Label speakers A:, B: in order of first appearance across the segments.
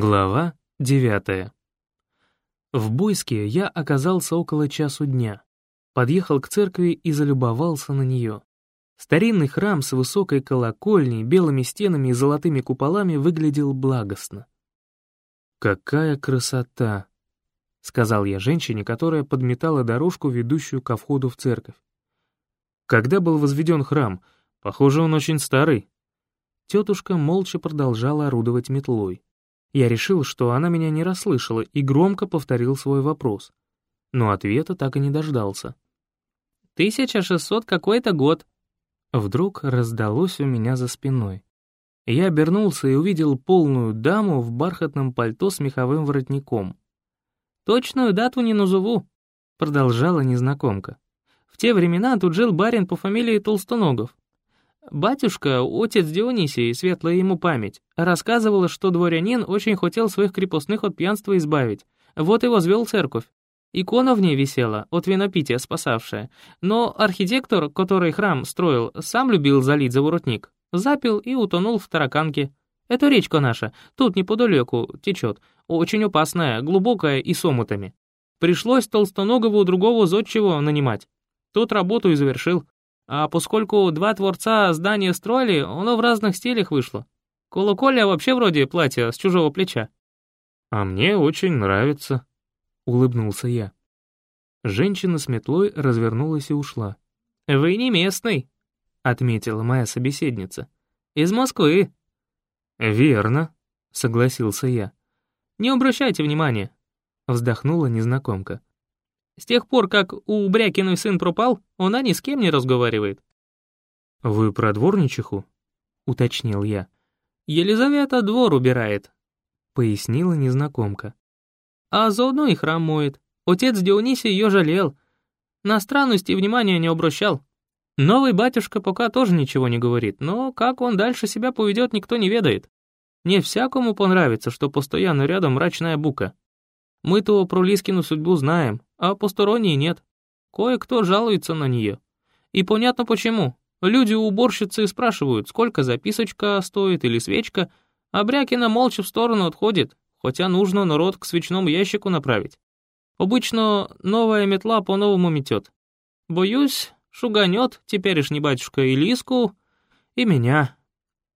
A: Глава девятая. В Бойске я оказался около часу дня. Подъехал к церкви и залюбовался на нее. Старинный храм с высокой колокольней, белыми стенами и золотыми куполами выглядел благостно. «Какая красота!» — сказал я женщине, которая подметала дорожку, ведущую ко входу в церковь. «Когда был возведен храм? Похоже, он очень старый». Тетушка молча продолжала орудовать метлой. Я решил, что она меня не расслышала, и громко повторил свой вопрос. Но ответа так и не дождался. «Тысяча шестьсот какой-то год». Вдруг раздалось у меня за спиной. Я обернулся и увидел полную даму в бархатном пальто с меховым воротником. «Точную дату не назову», — продолжала незнакомка. «В те времена тут жил барин по фамилии Толстоногов. Батюшка, отец Дионисий, светлая ему память, рассказывал, что дворянин очень хотел своих крепостных от пьянства избавить. Вот и возвел церковь. Икона в ней висела, от винопития спасавшая. Но архитектор, который храм строил, сам любил залить за воротник. Запил и утонул в тараканке. Это речка наша, тут неподалеку течет. Очень опасная, глубокая и с омутами. Пришлось Толстоногову другого зодчего нанимать. Тот работу и завершил. А поскольку два творца здания строили, оно в разных стилях вышло. Колокольня вообще вроде платья с чужого плеча. «А мне очень нравится», — улыбнулся я. Женщина с метлой развернулась и ушла.
B: «Вы не местный», — отметила моя собеседница. «Из Москвы».
A: «Верно», — согласился я.
B: «Не обращайте внимания», — вздохнула незнакомка. С тех пор, как у Брякиной сын пропал, она ни с кем не разговаривает».
A: «Вы про дворничиху?» — уточнил я.
B: «Елизавета двор убирает», —
A: пояснила незнакомка.
B: «А заодно и храм моет. Отец Дионисий ее жалел. На странности внимания не обращал. Новый батюшка пока тоже ничего не говорит, но как он дальше себя поведет, никто не ведает. Не всякому понравится, что постоянно рядом мрачная бука. Мы-то про Лискину судьбу знаем, а посторонние нет. Кое-кто жалуется на нее. И понятно почему. Люди у уборщицы спрашивают, сколько записочка стоит или свечка, а Брякина молча в сторону отходит, хотя нужно народ к свечному ящику направить. Обычно новая метла по-новому метет. Боюсь, шуганет теперешний батюшка и Лиску, и меня.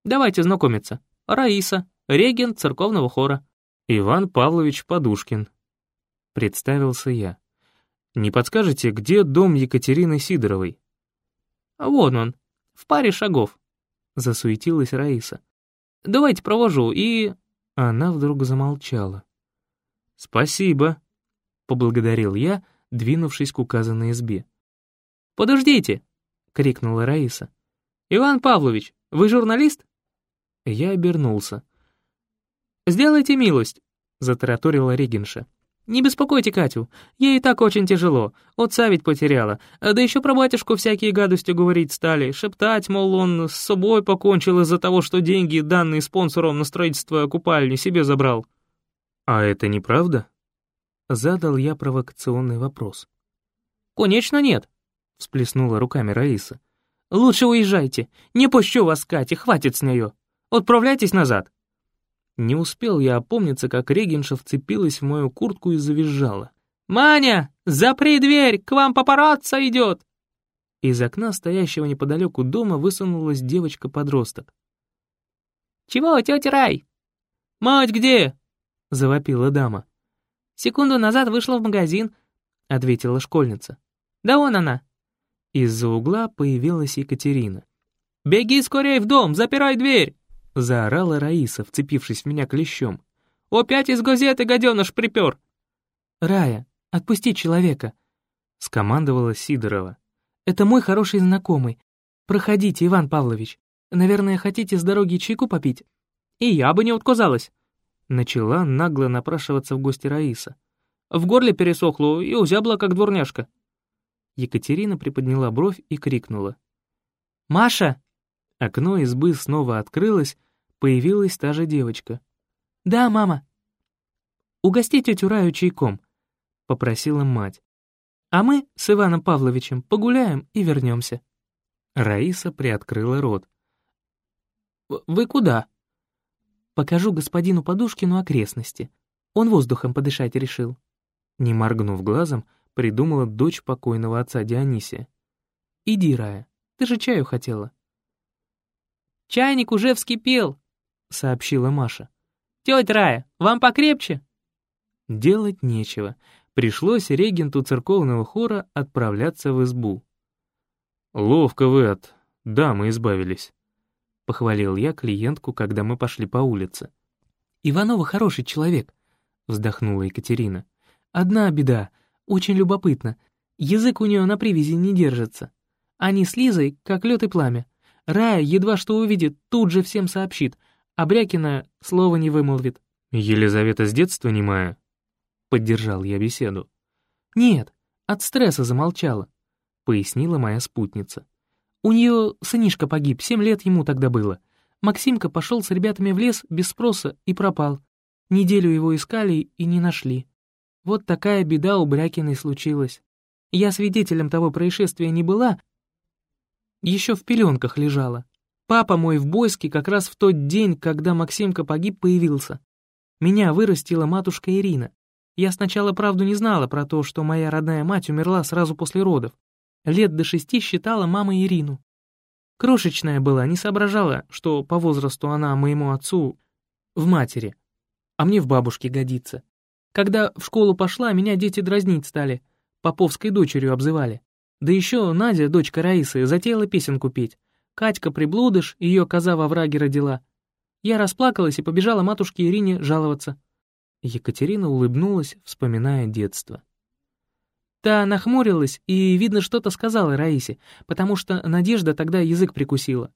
B: Давайте знакомиться. Раиса, регент церковного хора.
A: Иван Павлович Подушкин. Представился я. Не подскажете, где дом Екатерины Сидоровой?»
B: «Вон он, в паре шагов», — засуетилась Раиса. «Давайте провожу и...»
A: Она вдруг замолчала. «Спасибо», — поблагодарил я, двинувшись к указанной избе.
B: «Подождите!» — крикнула Раиса. «Иван Павлович, вы журналист?»
A: Я обернулся.
B: «Сделайте милость», — затараторила Регенша. «Не беспокойте Катю, ей и так очень тяжело, отца ведь потеряла, да еще про батюшку всякие гадости говорить стали, шептать, мол, он с собой покончил из-за того, что деньги, данные спонсором на строительство купальни, себе забрал».
A: «А это неправда?» Задал я провокационный вопрос.
B: «Конечно нет», — всплеснула руками Раиса. «Лучше уезжайте, не пущу вас, Катя, хватит с нее. Отправляйтесь назад».
A: Не успел я опомниться, как Регенша вцепилась в мою куртку и завизжала.
B: «Маня, запри дверь, к вам папарацци идет!»
A: Из окна, стоящего неподалеку дома, высунулась девочка-подросток.
B: «Чего, тетя Рай?» «Мать где?» — завопила дама. «Секунду назад вышла в магазин», — ответила школьница. «Да вон она».
A: Из-за угла появилась Екатерина.
B: «Беги скорее в дом, запирай дверь!»
A: — заорала Раиса, вцепившись в меня клещом.
B: «Опять из газеты гаденыш припер!»
C: «Рая, отпусти человека!» — скомандовала Сидорова. «Это мой хороший знакомый. Проходите, Иван Павлович. Наверное, хотите с дороги чайку попить?»
B: «И я бы не отказалась!»
A: Начала нагло напрашиваться в гости Раиса.
B: «В горле пересохло и узябла, как дворняжка».
A: Екатерина приподняла бровь и крикнула.
C: «Маша!»
A: Окно избы снова открылось, появилась та же девочка.
C: «Да, мама».
A: «Угости тетю Раю чайком», — попросила мать. «А мы с Иваном Павловичем погуляем и вернемся». Раиса приоткрыла рот.
B: «Вы куда?»
C: Покажу господину Подушкину окрестности. Он воздухом подышать решил».
A: Не моргнув глазом, придумала дочь покойного отца Дионисия.
C: «Иди, Рая, ты же чаю хотела».
B: «Чайник уже вскипел», — сообщила Маша. «Тетя Рая, вам покрепче?»
A: Делать нечего. Пришлось регенту церковного хора отправляться в избу. «Ловко вы от дамы избавились», — похвалил я клиентку, когда мы пошли по улице.
C: «Иванова хороший человек», — вздохнула Екатерина. «Одна беда, очень любопытно. Язык у нее на привязи не держится. Они с Лизой, как лед и пламя. Рая, едва что увидит, тут же всем сообщит, а Брякина слова не вымолвит.
A: «Елизавета с детства немая?» Поддержал я беседу.
C: «Нет, от стресса замолчала», — пояснила моя спутница. «У нее сынишка погиб, семь лет ему тогда было. Максимка пошел с ребятами в лес без спроса и пропал. Неделю его искали и не нашли. Вот такая беда у Брякиной случилась. Я свидетелем того происшествия не была, еще в пеленках лежала. Папа мой в Бойске как раз в тот день, когда Максимка погиб, появился. Меня вырастила матушка Ирина. Я сначала правду не знала про то, что моя родная мать умерла сразу после родов. Лет до шести считала мамой Ирину. Крошечная была, не соображала, что по возрасту она моему отцу в матери, а мне в бабушке годится. Когда в школу пошла, меня дети дразнить стали, поповской дочерью обзывали. Да еще Надя, дочка Раисы, затеяла песенку петь. Катька приблудыш, ее коза во враге родила. Я расплакалась и побежала матушке Ирине жаловаться.
A: Екатерина улыбнулась, вспоминая детство.
C: Та нахмурилась и, видно, что-то сказала Раисе, потому что Надежда тогда язык прикусила.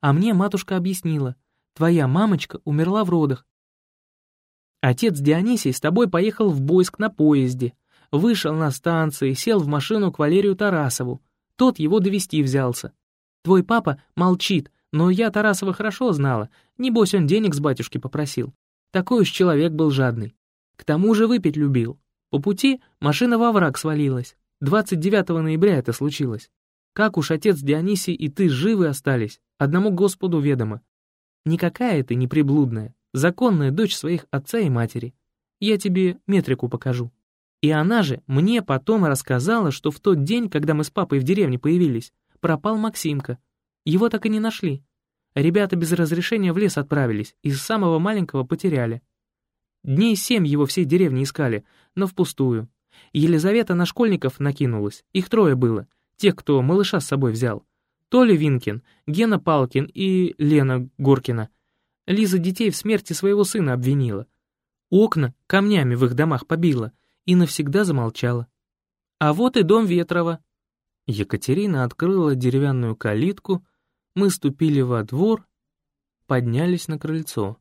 C: А мне матушка объяснила. Твоя мамочка умерла в родах. Отец Дионисий с тобой поехал в Бойск на поезде. Вышел на станции, сел в машину к Валерию Тарасову. Тот его довести взялся. Твой папа молчит, но я Тарасова хорошо знала. Небось, он денег с батюшки попросил. Такой уж человек был жадный. К тому же выпить любил. По пути машина во враг свалилась. 29 ноября это случилось. Как уж отец Дионисий и ты живы остались, одному Господу ведомо. Никакая ты не приблудная, законная дочь своих отца и матери. Я тебе метрику покажу. И она же мне потом рассказала, что в тот день, когда мы с папой в деревне появились, пропал Максимка. Его так и не нашли. Ребята без разрешения в лес отправились, из самого маленького потеряли. Дней семь его всей деревни искали, но впустую. Елизавета на школьников накинулась, их трое было, тех, кто малыша с собой взял. Толя Винкин, Гена Палкин и Лена Горкина. Лиза детей в смерти своего сына обвинила. Окна камнями в их домах побила, и навсегда замолчала. А вот и дом Ветрова.
A: Екатерина открыла деревянную калитку, мы ступили во двор, поднялись на крыльцо.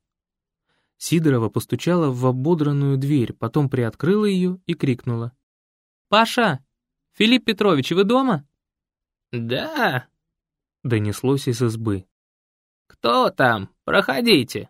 A: Сидорова постучала в ободранную дверь, потом приоткрыла ее и крикнула.
B: «Паша! Филипп Петрович, вы дома?»
D: «Да», —
A: донеслось из избы.
D: «Кто там? Проходите».